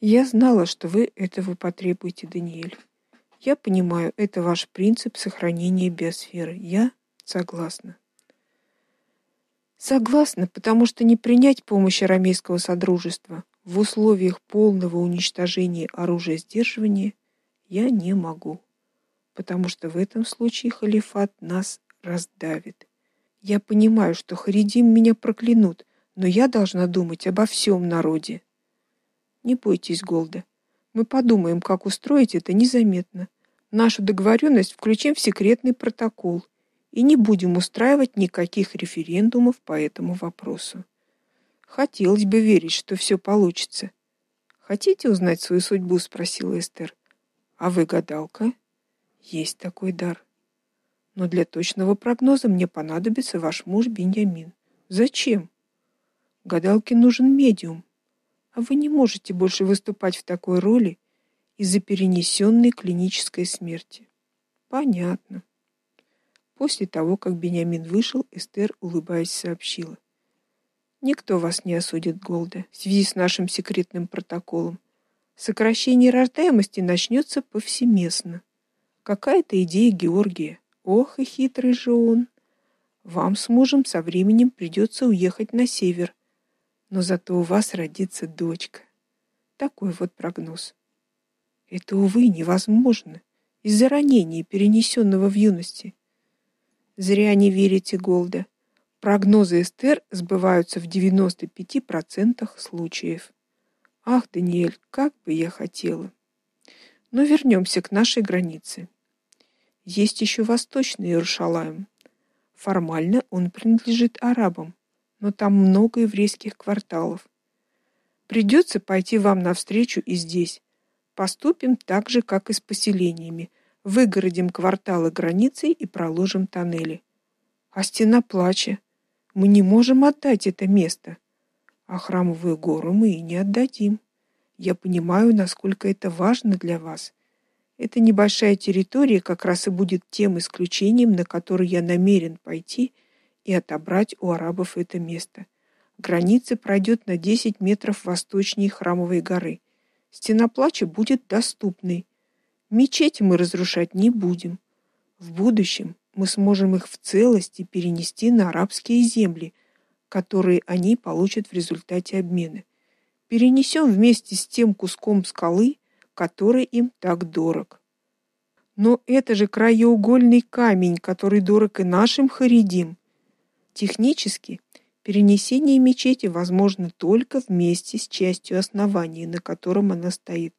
Я знала, что вы этого потребуете, Даниэль. Я понимаю, это ваш принцип сохранения биосферы. Я согласна. Согласна, потому что не принять помощь арамейского содружества в условиях полного уничтожения оружия сдерживания я не могу, потому что в этом случае халифат нас раздавит. Я понимаю, что харидим меня проклянут, но я должна думать обо всем народе. Не бойтесь, Голда. Мы подумаем, как устроить это незаметно. Нашу договоренность включим в секретный протокол и не будем устраивать никаких референдумов по этому вопросу. Хотелось бы верить, что все получится. Хотите узнать свою судьбу, спросила Эстер. А вы гадалка? Есть такой дар. Но для точного прогноза мне понадобится ваш муж Беньямин. Зачем? Гадалке нужен медиум. А вы не можете больше выступать в такой роли из-за перенесенной клинической смерти. Понятно. После того, как Беньямин вышел, Эстер, улыбаясь, сообщила: Никто вас не осудит, Голда, в связи с нашим секретным протоколом. Сокращение рождаемости начнется повсеместно. Какая-то идея Георгия. Ох, и хитрый же он. Вам с мужем со временем придется уехать на север, но зато у вас родится дочка. Такой вот прогноз. Это увы невозможно из-за ранения, перенесенного в юности. Зря не верите, Голда. Прогнозы Эстер сбываются в 95% случаев. Ах, Даниэль, как бы я хотела. Но вернемся к нашей границе. Есть еще восточный Иерусалим. Формально он принадлежит арабам, но там много еврейских кварталов. Придется пойти вам навстречу и здесь. Поступим так же, как и с поселениями. Выгородим кварталы границей и проложим тоннели. А стена плача мы не можем отдать это место, а храмовую гору мы и не отдадим. Я понимаю, насколько это важно для вас. Эта небольшая территория как раз и будет тем исключением, на который я намерен пойти и отобрать у арабов это место. Граница пройдет на 10 метров восточнее храмовой горы. Стена плача будет доступной. Мечети мы разрушать не будем. В будущем мы сможем их в целости перенести на арабские земли, которые они получат в результате обмена. Перенесем вместе с тем куском скалы, который им так дорог. Но это же краеугольный камень, который дорог и нашим харидим. Технически перенесение мечети возможно только вместе с частью основания, на котором она стоит.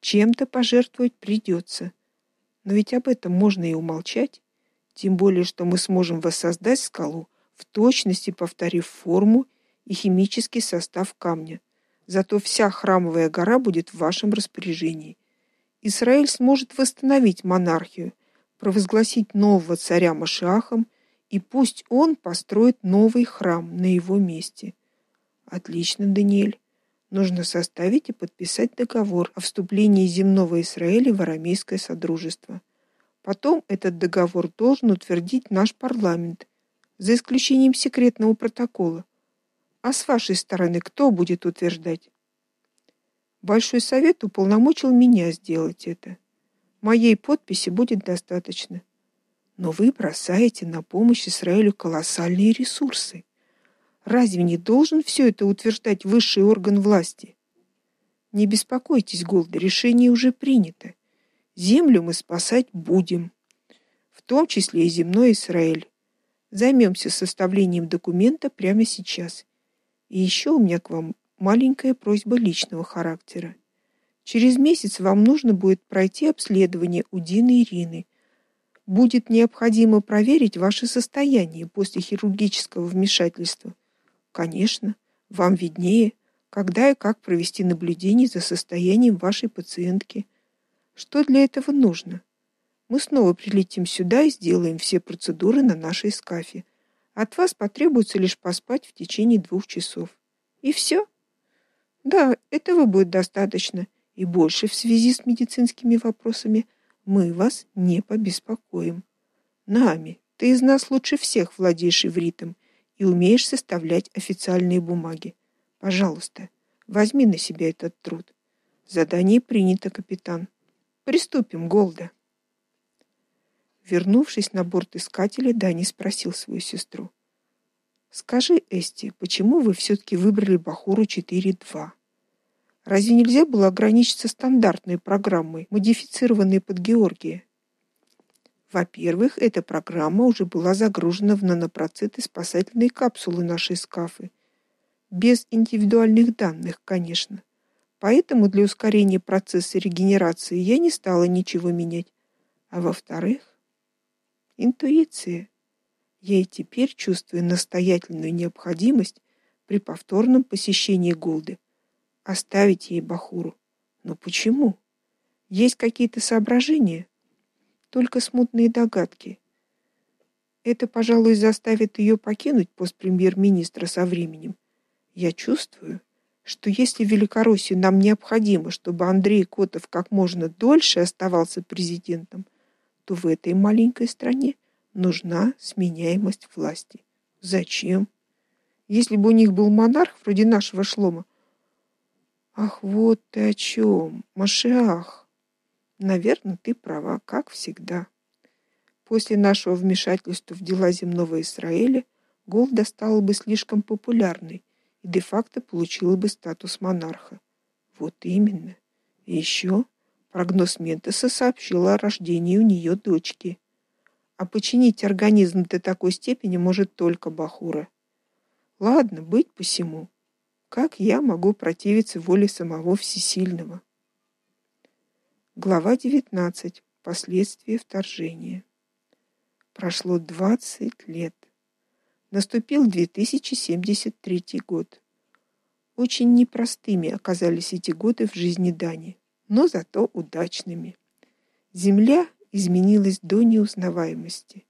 Чем-то пожертвовать придется. Но ведь об этом можно и умолчать. Тем более, что мы сможем воссоздать скалу, в точности повторив форму и химический состав камня. Зато вся храмовая гора будет в вашем распоряжении. Израиль сможет восстановить монархию, провозгласить нового царя Машиахом, и пусть он построит новый храм на его месте. Отлично, Даниэль. Нужно составить и подписать договор о вступлении земного Израиля в арамейское содружество. Потом этот договор должен утвердить наш парламент, за исключением секретного протокола. А с вашей стороны кто будет утверждать? Большой совет уполномочил меня сделать это. Моей подписи будет достаточно. Но вы бросаете на помощь Израилю колоссальные ресурсы. Разве не должен все это утверждать высший орган власти? Не беспокойтесь, Голда, решение уже принято. Землю мы спасать будем, в том числе и земной Израиль. Займемся составлением документа прямо сейчас. И еще у меня к вам маленькая просьба личного характера. Через месяц вам нужно будет пройти обследование у Дины Ирины. Будет необходимо проверить ваше состояние после хирургического вмешательства. Конечно, вам виднее, когда и как провести наблюдение за состоянием вашей пациентки. Что для этого нужно? Мы снова прилетим сюда и сделаем все процедуры на нашей скафе. От вас потребуется лишь поспать в течение двух часов. И все. Да, этого будет достаточно, и больше в связи с медицинскими вопросами мы вас не побеспокоим. Нами, ты из нас лучше всех владеешь ивритом и умеешь составлять официальные бумаги. Пожалуйста, возьми на себя этот труд. Задание принято, капитан. Приступим, Голда. Вернувшись на борт искателя, Дани спросил свою сестру: "Скажи, Эсти, почему вы все таки выбрали Бахуру 4.2? Разве нельзя было ограничиться стандартной программой, модифицированной под Георгия?" Во-первых, эта программа уже была загружена в нанопроциты спасательной капсулы нашей скафы, без индивидуальных данных, конечно. Поэтому для ускорения процесса регенерации я не стала ничего менять. А во-вторых, Интуиция. Я и теперь чувствую настоятельную необходимость при повторном посещении Голды оставить ей Бахуру. Но почему? Есть какие-то соображения? Только смутные догадки. Это, пожалуй, заставит ее покинуть пост премьер-министра со временем. Я чувствую, что если в Великороссии нам необходимо, чтобы Андрей Котов как можно дольше оставался президентом, то в этой маленькой стране нужна сменяемость власти. Зачем? Если бы у них был монарх вроде нашего Шлома. Ах, вот ты о чем, Машиах. Наверное, ты права, как всегда. После нашего вмешательства в дела земного Израиля Голда стала бы слишком популярной и де-факто получила бы статус монарха. Вот именно. И еще Прогноз Ментеса сообщил о рождении у нее дочки. А починить организм до такой степени может только Бахура. Ладно, быть посему. Как я могу противиться воле самого всесильного? Глава 19. Последствия вторжения. Прошло 20 лет. Наступил 2073 год. Очень непростыми оказались эти годы в жизни Дани но зато удачными. Земля изменилась до неузнаваемости.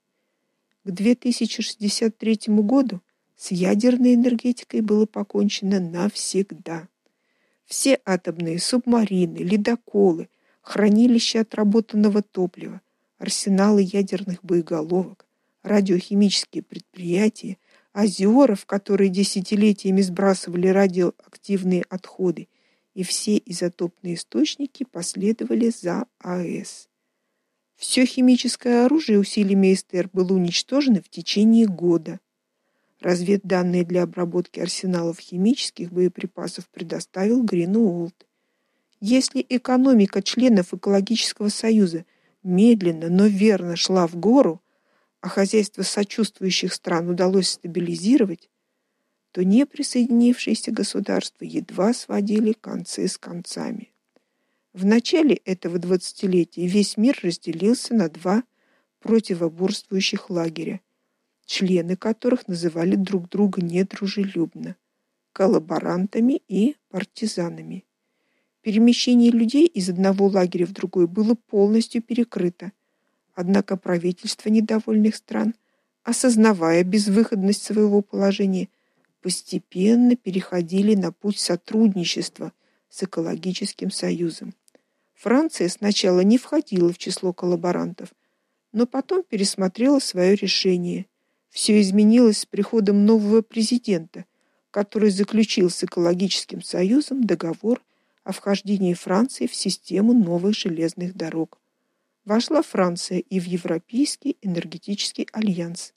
К 2063 году с ядерной энергетикой было покончено навсегда. Все атомные субмарины, ледоколы, хранилища отработанного топлива, арсеналы ядерных боеголовок, радиохимические предприятия, озера, в которые десятилетиями сбрасывали радиоактивные отходы, и все изотопные источники последовали за АЭС. Все химическое оружие усилиями СТР было уничтожено в течение года. Разведданные для обработки арсеналов химических боеприпасов предоставил Гринуолт. Если экономика членов экологического союза медленно, но верно шла в гору, а хозяйство сочувствующих стран удалось стабилизировать, то неприсоединившиеся государства едва сводили концы с концами. В начале этого двадцатилетия весь мир разделился на два противоборствующих лагеря, члены которых называли друг друга недружелюбно коллаборантами и партизанами. Перемещение людей из одного лагеря в другой было полностью перекрыто. Однако правительства недовольных стран, осознавая безвыходность своего положения, постепенно переходили на путь сотрудничества с экологическим союзом. Франция сначала не входила в число коллаборантов, но потом пересмотрела свое решение. Все изменилось с приходом нового президента, который заключил с экологическим союзом договор о вхождении Франции в систему новых железных дорог. Вошла Франция и в Европейский энергетический альянс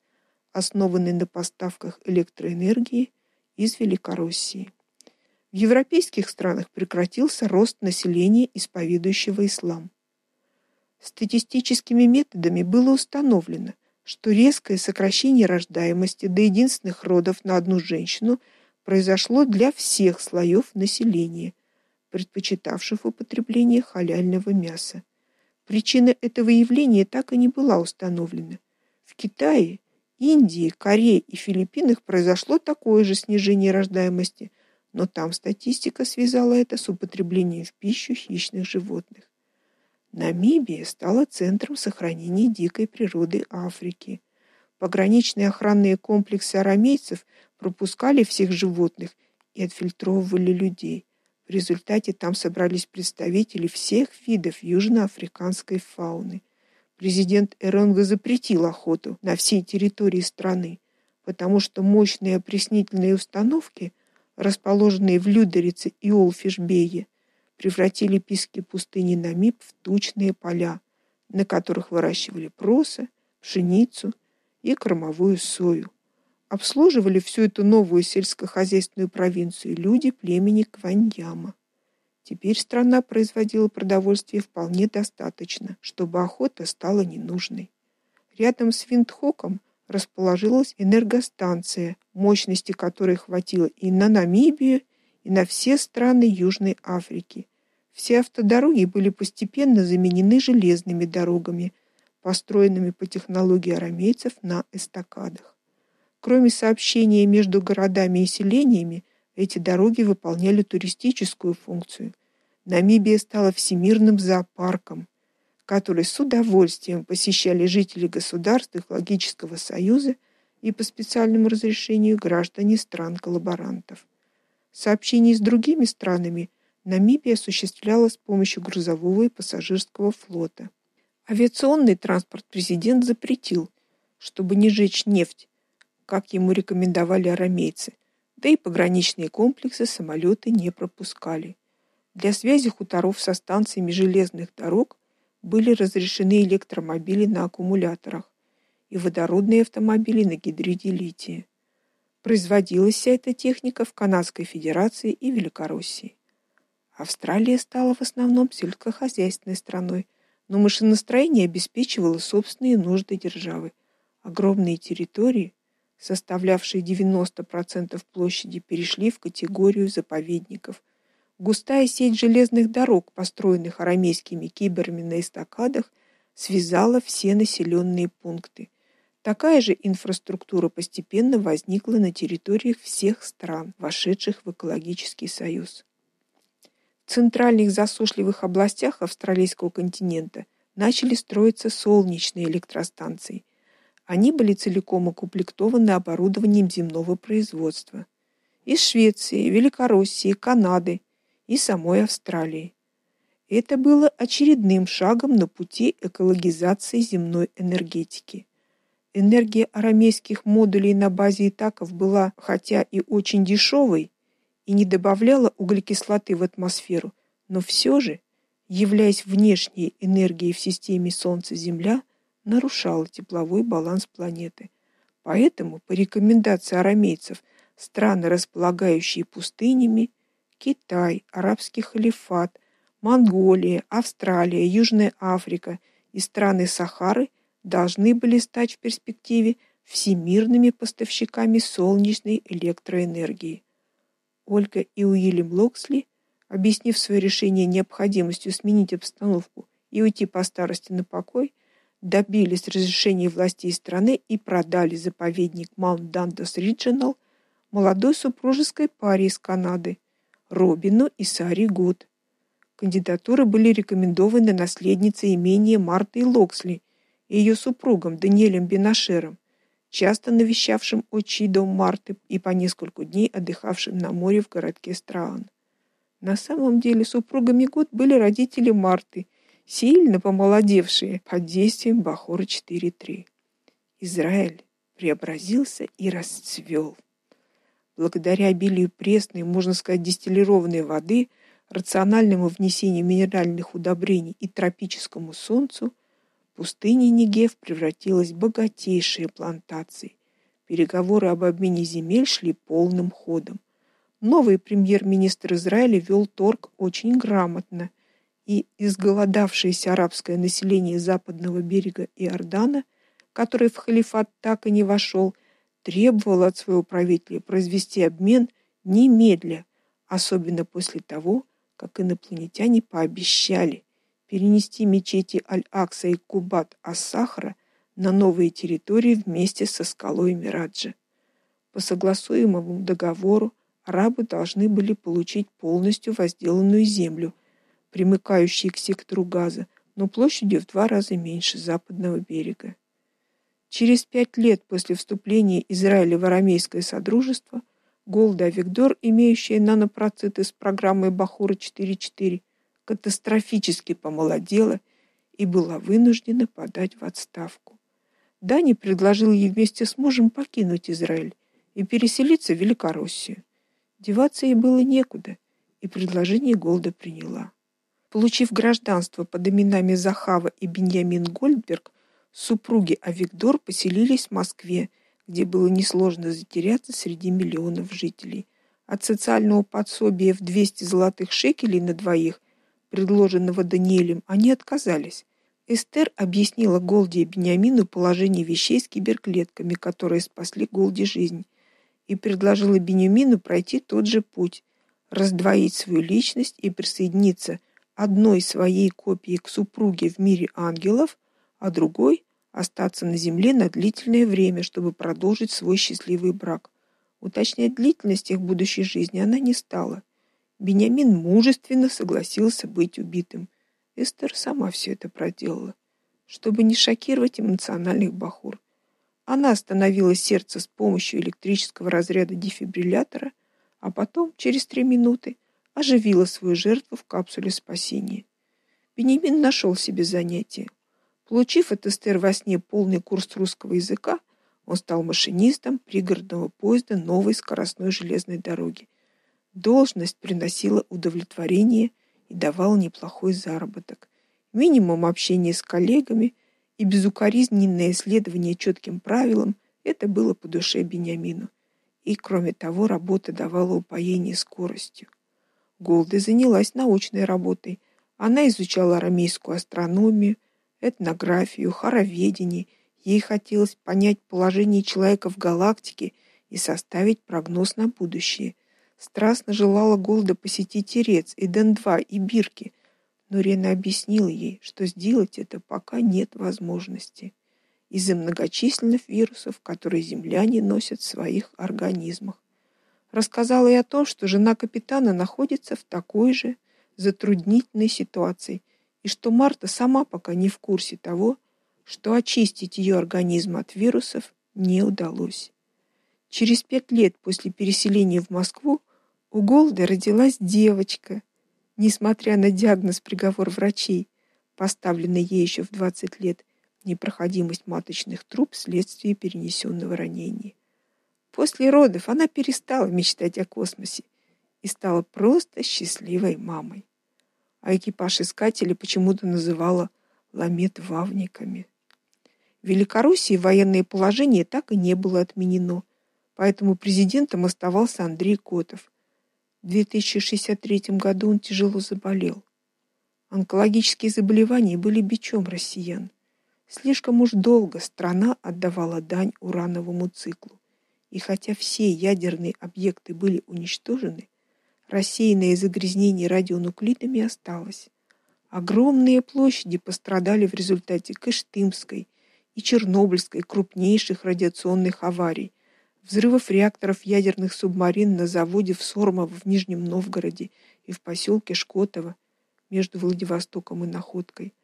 основанный на поставках электроэнергии из Великороссии. В европейских странах прекратился рост населения, исповедующего ислам. Статистическими методами было установлено, что резкое сокращение рождаемости до единственных родов на одну женщину произошло для всех слоев населения, предпочитавших употребление халяльного мяса. Причина этого явления так и не была установлена. В Китае Индии, Корее и Филиппинах произошло такое же снижение рождаемости, но там статистика связала это с употреблением в пищу хищных животных. Намибия стала центром сохранения дикой природы Африки. Пограничные охранные комплексы арамейцев пропускали всех животных и отфильтровывали людей. В результате там собрались представители всех видов южноафриканской фауны. Президент Эронга запретил охоту на всей территории страны, потому что мощные опреснительные установки, расположенные в Людерице и Олфишбее, превратили пески пустыни Намиб в тучные поля, на которых выращивали проса, пшеницу и кормовую сою. Обслуживали всю эту новую сельскохозяйственную провинцию люди племени Кваньяма. Теперь страна производила продовольствия вполне достаточно, чтобы охота стала ненужной. Рядом с Виндхоком расположилась энергостанция, мощности которой хватило и на Намибию, и на все страны Южной Африки. Все автодороги были постепенно заменены железными дорогами, построенными по технологии арамейцев на эстакадах. Кроме сообщения между городами и селениями, эти дороги выполняли туристическую функцию. Намибия стала всемирным зоопарком, который с удовольствием посещали жители государств экологического союза и по специальному разрешению граждане стран-коллаборантов. Сообщение с другими странами Намибия осуществляла с помощью грузового и пассажирского флота. Авиационный транспорт президент запретил, чтобы не жечь нефть, как ему рекомендовали арамейцы. Да и пограничные комплексы самолеты не пропускали. Для связи хуторов со станциями железных дорог были разрешены электромобили на аккумуляторах и водородные автомобили на гидриде лития. Производилась вся эта техника в Канадской Федерации и Великороссии. Австралия стала в основном сельскохозяйственной страной, но машиностроение обеспечивало собственные нужды державы. Огромные территории, составлявшие 90% площади, перешли в категорию заповедников. Густая сеть железных дорог, построенных арамейскими киберами на эстакадах, связала все населенные пункты. Такая же инфраструктура постепенно возникла на территориях всех стран, вошедших в экологический союз. В центральных засушливых областях австралийского континента начали строиться солнечные электростанции. Они были целиком укомплектованы оборудованием земного производства. Из Швеции, Великороссии, Канады и самой Австралии. Это было очередным шагом на пути экологизации земной энергетики. Энергия арамейских модулей на базе Итаков была хотя и очень дешевой и не добавляла углекислоты в атмосферу, но все же, являясь внешней энергией в системе Солнце-Земля, нарушала тепловой баланс планеты. Поэтому, по рекомендации арамейцев, страны, располагающие пустынями, Китай, арабский халифат, Монголия, Австралия, Южная Африка и страны Сахары должны были стать в перспективе всемирными поставщиками солнечной электроэнергии. Ольга и Уильям Локсли, объяснив свое решение необходимостью сменить обстановку и уйти по старости на покой, добились разрешения властей страны и продали заповедник Маунт Дантас Риджинал молодой супружеской паре из Канады – Робину и Сари Гуд. Кандидатуры были рекомендованы наследницей имения Мартой Локсли и ее супругом Даниэлем Бенашером, часто навещавшим отчий дом Марты и по несколько дней отдыхавшим на море в городке Страан. На самом деле супругами Гуд были родители Марты, сильно помолодевшие под действием Бахора 4.3. Израиль преобразился и расцвел благодаря обилию пресной, можно сказать, дистиллированной воды, рациональному внесению минеральных удобрений и тропическому солнцу, пустыня Негев превратилась в богатейшие плантации. Переговоры об обмене земель шли полным ходом. Новый премьер-министр Израиля вел торг очень грамотно, и изголодавшееся арабское население западного берега Иордана, которое в халифат так и не вошел, требовал от своего правителя произвести обмен немедля, особенно после того, как инопланетяне пообещали перенести мечети Аль-Акса и Кубат-ас-Сахра на новые территории вместе со скалой Мираджа. По согласуемому договору арабы должны были получить полностью возделанную землю, примыкающую к сектору Газа, но площадью в два раза меньше западного берега. Через пять лет после вступления Израиля в арамейское содружество Голда Авигдор, имеющая нанопроциты с программой Бахура 4.4, катастрофически помолодела и была вынуждена подать в отставку. Дани предложил ей вместе с мужем покинуть Израиль и переселиться в Великороссию. Деваться ей было некуда, и предложение Голда приняла. Получив гражданство под именами Захава и Беньямин Гольдберг, супруги Авигдор поселились в Москве, где было несложно затеряться среди миллионов жителей. От социального подсобия в 200 золотых шекелей на двоих, предложенного Даниэлем, они отказались. Эстер объяснила Голде и Беньямину положение вещей с киберклетками, которые спасли Голде жизнь, и предложила Беньямину пройти тот же путь, раздвоить свою личность и присоединиться одной своей копией к супруге в мире ангелов, а другой остаться на земле на длительное время, чтобы продолжить свой счастливый брак. Уточнять длительность их будущей жизни она не стала. Беньямин мужественно согласился быть убитым. Эстер сама все это проделала, чтобы не шокировать эмоциональных бахур. Она остановила сердце с помощью электрического разряда дефибриллятора, а потом, через три минуты, оживила свою жертву в капсуле спасения. Бенемин нашел себе занятие. Получив от Эстер во сне полный курс русского языка, он стал машинистом пригородного поезда новой скоростной железной дороги. Должность приносила удовлетворение и давала неплохой заработок. Минимум общения с коллегами и безукоризненное следование четким правилам это было по душе Бениамину. И кроме того, работа давала упоение скоростью. Голда занялась научной работой. Она изучала арамейскую астрономию, этнографию, хороведение. Ей хотелось понять положение человека в галактике и составить прогноз на будущее. Страстно желала Голда посетить Терец, Эден-2 и Бирки, но Рена объяснила ей, что сделать это пока нет возможности из-за многочисленных вирусов, которые земляне носят в своих организмах. Рассказала и о том, что жена капитана находится в такой же затруднительной ситуации, и что Марта сама пока не в курсе того, что очистить ее организм от вирусов не удалось. Через пять лет после переселения в Москву у Голды родилась девочка. Несмотря на диагноз приговор врачей, поставленный ей еще в 20 лет, непроходимость маточных труб вследствие перенесенного ранения. После родов она перестала мечтать о космосе и стала просто счастливой мамой. А экипаж искателей почему-то называла ламет-вавниками. В Великороссии военное положение так и не было отменено, поэтому президентом оставался Андрей Котов, в 2063 году он тяжело заболел. Онкологические заболевания были бичом россиян. Слишком уж долго страна отдавала дань урановому циклу. И хотя все ядерные объекты были уничтожены, рассеянное загрязнение радионуклидами осталось. Огромные площади пострадали в результате Кыштымской и Чернобыльской крупнейших радиационных аварий, взрывов реакторов ядерных субмарин на заводе в Сормово в Нижнем Новгороде и в поселке Шкотово между Владивостоком и Находкой,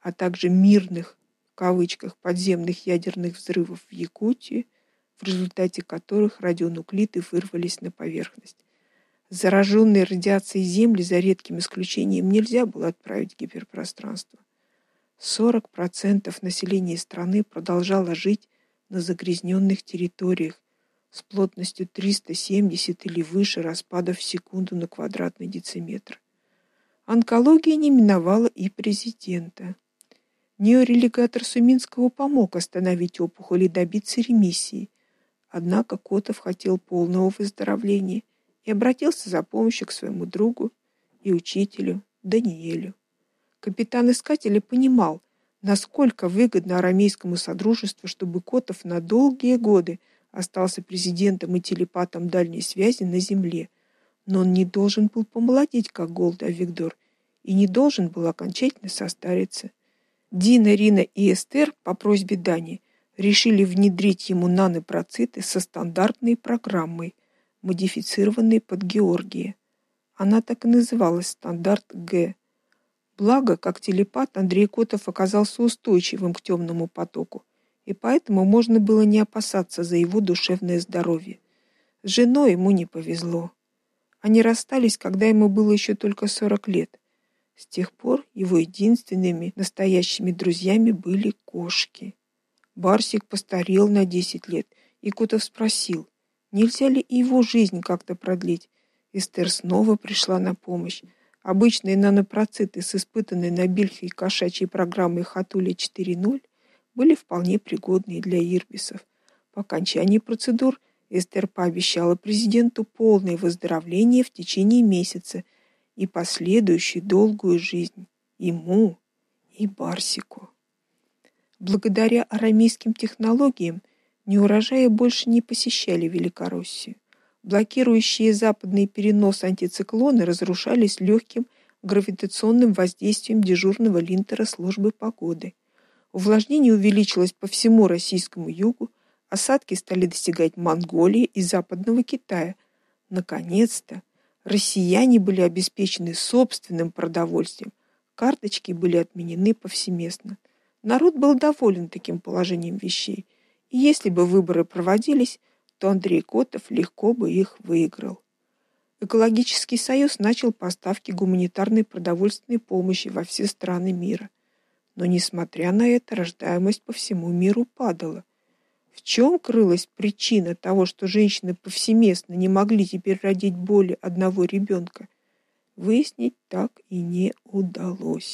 а также мирных в кавычках подземных ядерных взрывов в Якутии, в результате которых радионуклиды вырвались на поверхность. Зараженные радиацией земли за редким исключением нельзя было отправить в гиперпространство. 40% населения страны продолжало жить на загрязненных территориях, с плотностью 370 или выше распадов в секунду на квадратный дециметр. Онкология не миновала и президента. Неорелигатор Суминского помог остановить опухоль и добиться ремиссии. Однако Котов хотел полного выздоровления и обратился за помощью к своему другу и учителю Даниэлю. Капитан искателя понимал, насколько выгодно арамейскому содружеству, чтобы Котов на долгие годы остался президентом и телепатом дальней связи на Земле, но он не должен был помолодеть, как Голда Виктор, и не должен был окончательно состариться. Дина, Рина и Эстер по просьбе Дани решили внедрить ему нанопроциты со стандартной программой, модифицированной под Георгия. Она так и называлась стандарт Г. Благо, как телепат Андрей Котов оказался устойчивым к темному потоку и поэтому можно было не опасаться за его душевное здоровье. С женой ему не повезло. Они расстались, когда ему было еще только 40 лет. С тех пор его единственными настоящими друзьями были кошки. Барсик постарел на 10 лет, и Котов спросил: "Нельзя ли его жизнь как-то продлить? Эстер снова пришла на помощь. Обычные нанопроциты с испытанной на бельхе кошачьей программой Хатуля 4.0 были вполне пригодны для ирбисов. По окончании процедур Эстер пообещала президенту полное выздоровление в течение месяца и последующую долгую жизнь ему и Барсику. Благодаря арамейским технологиям неурожаи больше не посещали Великороссию. Блокирующие западный перенос антициклоны разрушались легким гравитационным воздействием дежурного линтера службы погоды. Увлажнение увеличилось по всему российскому югу, осадки стали достигать Монголии и западного Китая. Наконец-то россияне были обеспечены собственным продовольствием. Карточки были отменены повсеместно. Народ был доволен таким положением вещей. И если бы выборы проводились, то Андрей Котов легко бы их выиграл. Экологический союз начал поставки гуманитарной продовольственной помощи во все страны мира. Но несмотря на это, рождаемость по всему миру падала. В чем крылась причина того, что женщины повсеместно не могли теперь родить более одного ребенка? Выяснить так и не удалось.